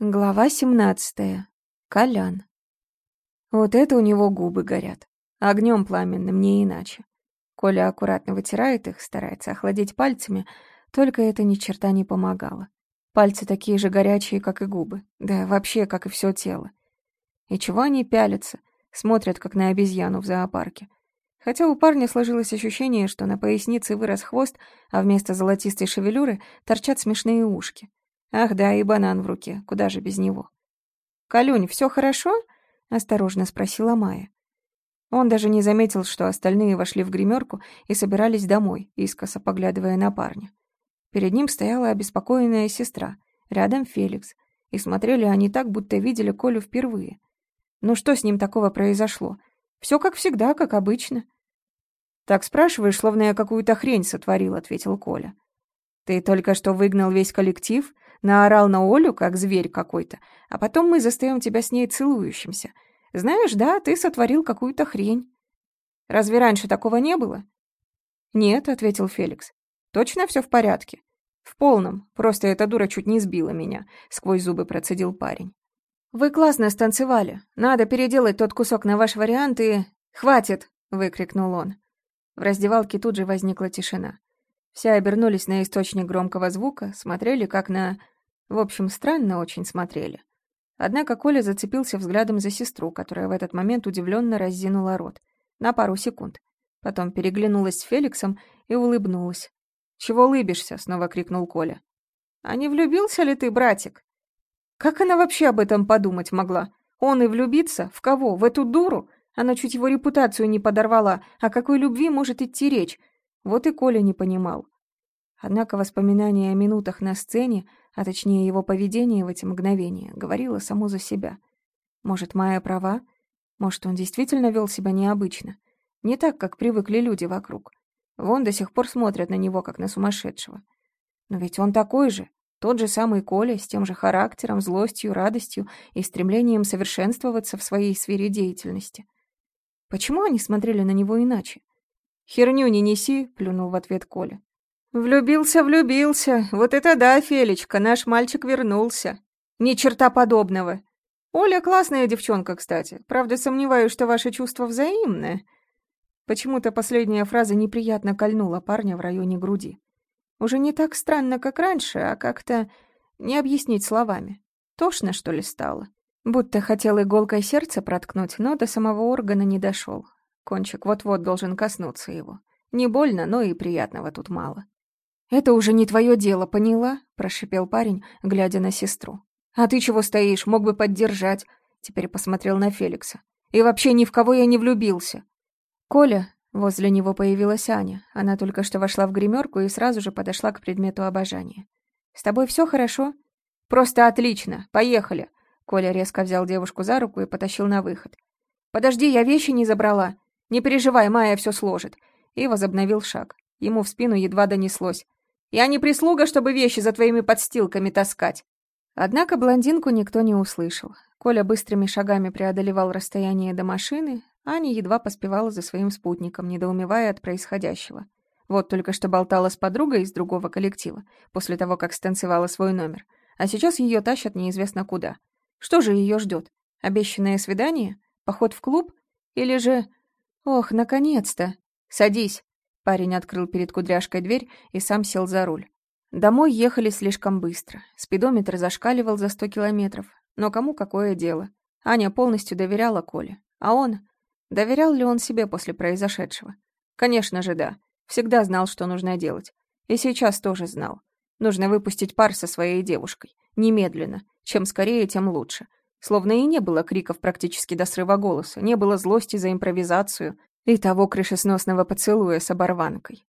Глава 17. Колян. Вот это у него губы горят. Огнем пламенным, не иначе. Коля аккуратно вытирает их, старается охладить пальцами, только это ни черта не помогало. Пальцы такие же горячие, как и губы, да вообще, как и все тело. И чего они пялятся, смотрят, как на обезьяну в зоопарке. Хотя у парня сложилось ощущение, что на пояснице вырос хвост, а вместо золотистой шевелюры торчат смешные ушки. Ах да, и банан в руке, куда же без него. «Калюнь, все хорошо?» — осторожно спросила Майя. Он даже не заметил, что остальные вошли в гримерку и собирались домой, искоса поглядывая на парня. Перед ним стояла обеспокоенная сестра, рядом Феликс, и смотрели они так, будто видели Колю впервые. Ну что с ним такого произошло? Все как всегда, как обычно. «Так спрашиваешь, словно я какую-то хрень сотворил», — ответил Коля. «Ты только что выгнал весь коллектив, Наорал на Олю, как зверь какой-то, а потом мы застаем тебя с ней целующимся. Знаешь, да, ты сотворил какую-то хрень. Разве раньше такого не было? Нет, ответил Феликс. Точно все в порядке? В полном. Просто эта дура чуть не сбила меня, сквозь зубы процедил парень. Вы классно станцевали. Надо переделать тот кусок на ваш вариант и... Хватит! выкрикнул он. В раздевалке тут же возникла тишина. Все обернулись на источник громкого звука, смотрели как на в общем, странно очень смотрели. Однако Коля зацепился взглядом за сестру, которая в этот момент удивленно разинула рот. На пару секунд. Потом переглянулась с Феликсом и улыбнулась. «Чего улыбишься?» — снова крикнул Коля. «А не влюбился ли ты, братик?» «Как она вообще об этом подумать могла? Он и влюбиться? В кого? В эту дуру? Она чуть его репутацию не подорвала. О какой любви может идти речь? Вот и Коля не понимал. Однако воспоминания о минутах на сцене а точнее его поведение в эти мгновения, говорило само за себя. Может, Майя права? Может, он действительно вел себя необычно? Не так, как привыкли люди вокруг. Вон до сих пор смотрят на него, как на сумасшедшего. Но ведь он такой же, тот же самый Коля, с тем же характером, злостью, радостью и стремлением совершенствоваться в своей сфере деятельности. Почему они смотрели на него иначе? «Херню не неси», — плюнул в ответ Коля. «Влюбился, влюбился. Вот это да, Фелечка, наш мальчик вернулся. Ни черта подобного. Оля классная девчонка, кстати. Правда, сомневаюсь, что ваши чувства взаимны». Почему-то последняя фраза неприятно кольнула парня в районе груди. Уже не так странно, как раньше, а как-то не объяснить словами. Тошно, что ли, стало? Будто хотел иголкой сердце проткнуть, но до самого органа не дошел. Кончик вот-вот должен коснуться его. Не больно, но и приятного тут мало. «Это уже не твое дело, поняла?» — прошипел парень, глядя на сестру. «А ты чего стоишь? Мог бы поддержать». Теперь посмотрел на Феликса. «И вообще ни в кого я не влюбился». «Коля...» — возле него появилась Аня. Она только что вошла в гримерку и сразу же подошла к предмету обожания. «С тобой все хорошо?» «Просто отлично. Поехали». Коля резко взял девушку за руку и потащил на выход. «Подожди, я вещи не забрала. Не переживай, Майя все сложит». И возобновил шаг. Ему в спину едва донеслось. Я не прислуга, чтобы вещи за твоими подстилками таскать». Однако блондинку никто не услышал. Коля быстрыми шагами преодолевал расстояние до машины, Аня едва поспевала за своим спутником, недоумевая от происходящего. Вот только что болтала с подругой из другого коллектива, после того, как станцевала свой номер. А сейчас ее тащат неизвестно куда. Что же ее ждет? Обещанное свидание? Поход в клуб? Или же... Ох, наконец-то! Садись! Парень открыл перед кудряшкой дверь и сам сел за руль. Домой ехали слишком быстро. Спидометр зашкаливал за сто километров. Но кому какое дело? Аня полностью доверяла Коле. А он? Доверял ли он себе после произошедшего? Конечно же, да. Всегда знал, что нужно делать. И сейчас тоже знал. Нужно выпустить пар со своей девушкой. Немедленно. Чем скорее, тем лучше. Словно и не было криков практически до срыва голоса, не было злости за импровизацию, и того крышесносного поцелуя с оборванкой.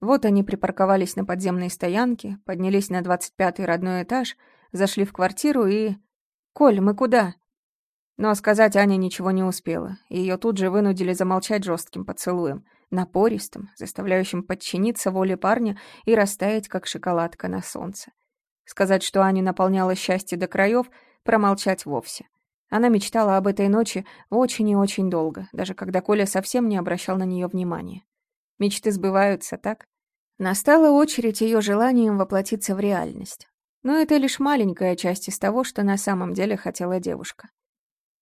Вот они припарковались на подземной стоянке, поднялись на двадцать пятый родной этаж, зашли в квартиру и... «Коль, мы куда?» Но сказать Аня ничего не успела. Ее тут же вынудили замолчать жестким поцелуем, напористым, заставляющим подчиниться воле парня и растаять, как шоколадка на солнце. Сказать, что Аню наполняло счастье до краев, промолчать вовсе. Она мечтала об этой ночи очень и очень долго, даже когда Коля совсем не обращал на нее внимания. Мечты сбываются, так? Настала очередь ее желанием воплотиться в реальность. Но это лишь маленькая часть из того, что на самом деле хотела девушка.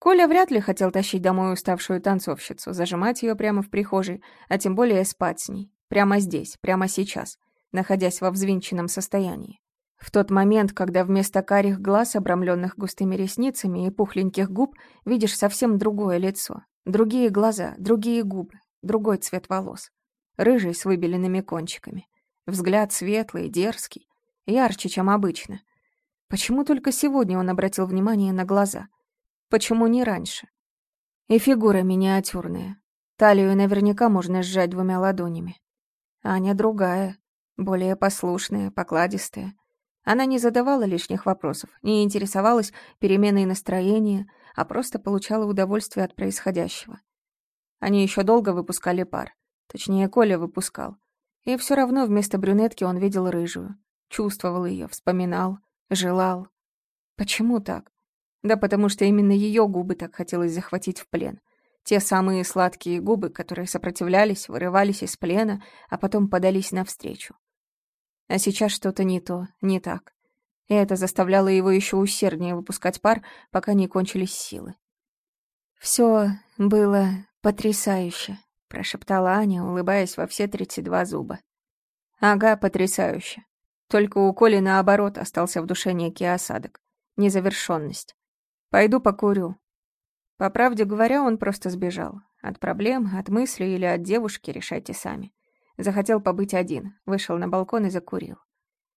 Коля вряд ли хотел тащить домой уставшую танцовщицу, зажимать ее прямо в прихожей, а тем более спать с ней. Прямо здесь, прямо сейчас, находясь во взвинченном состоянии. В тот момент, когда вместо карих глаз, обрамленных густыми ресницами и пухленьких губ, видишь совсем другое лицо. Другие глаза, другие губы, другой цвет волос. Рыжий с выбеленными кончиками. Взгляд светлый, дерзкий, ярче, чем обычно. Почему только сегодня он обратил внимание на глаза — Почему не раньше? И фигура миниатюрная. Талию наверняка можно сжать двумя ладонями. Аня другая, более послушная, покладистая. Она не задавала лишних вопросов, не интересовалась переменой настроения, а просто получала удовольствие от происходящего. Они еще долго выпускали пар. Точнее, Коля выпускал. И все равно вместо брюнетки он видел рыжую. Чувствовал ее, вспоминал, желал. Почему так? Да потому что именно ее губы так хотелось захватить в плен. Те самые сладкие губы, которые сопротивлялись, вырывались из плена, а потом подались навстречу. А сейчас что-то не то, не так. И это заставляло его еще усерднее выпускать пар, пока не кончились силы. Все было потрясающе», — прошептала Аня, улыбаясь во все тридцать два зуба. «Ага, потрясающе. Только у Коли, наоборот, остался в душе некий осадок. Незавершенность. Пойду покурю. По правде говоря, он просто сбежал. От проблем, от мыслей или от девушки решайте сами. Захотел побыть один, вышел на балкон и закурил.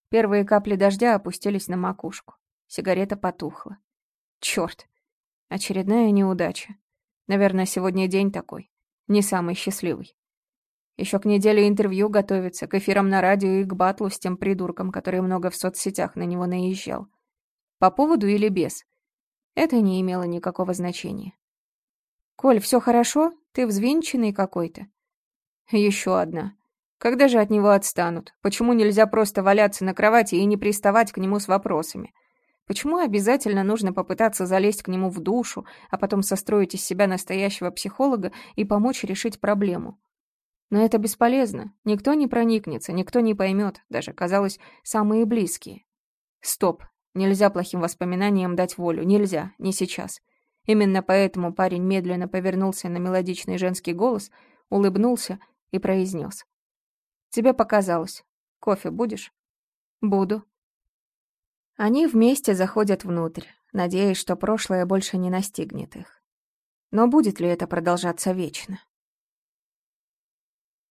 Первые капли дождя опустились на макушку. Сигарета потухла. Чёрт. Очередная неудача. Наверное, сегодня день такой. Не самый счастливый. Еще к неделе интервью готовится, к эфирам на радио и к батлу с тем придурком, который много в соцсетях на него наезжал. По поводу или без? Это не имело никакого значения. «Коль, все хорошо? Ты взвинченный какой-то?» Еще одна. Когда же от него отстанут? Почему нельзя просто валяться на кровати и не приставать к нему с вопросами? Почему обязательно нужно попытаться залезть к нему в душу, а потом состроить из себя настоящего психолога и помочь решить проблему? Но это бесполезно. Никто не проникнется, никто не поймет, даже, казалось, самые близкие. Стоп, Нельзя плохим воспоминаниям дать волю. Нельзя. Не сейчас. Именно поэтому парень медленно повернулся на мелодичный женский голос, улыбнулся и произнес. «Тебе показалось. Кофе будешь?» «Буду». Они вместе заходят внутрь, надеясь, что прошлое больше не настигнет их. Но будет ли это продолжаться вечно?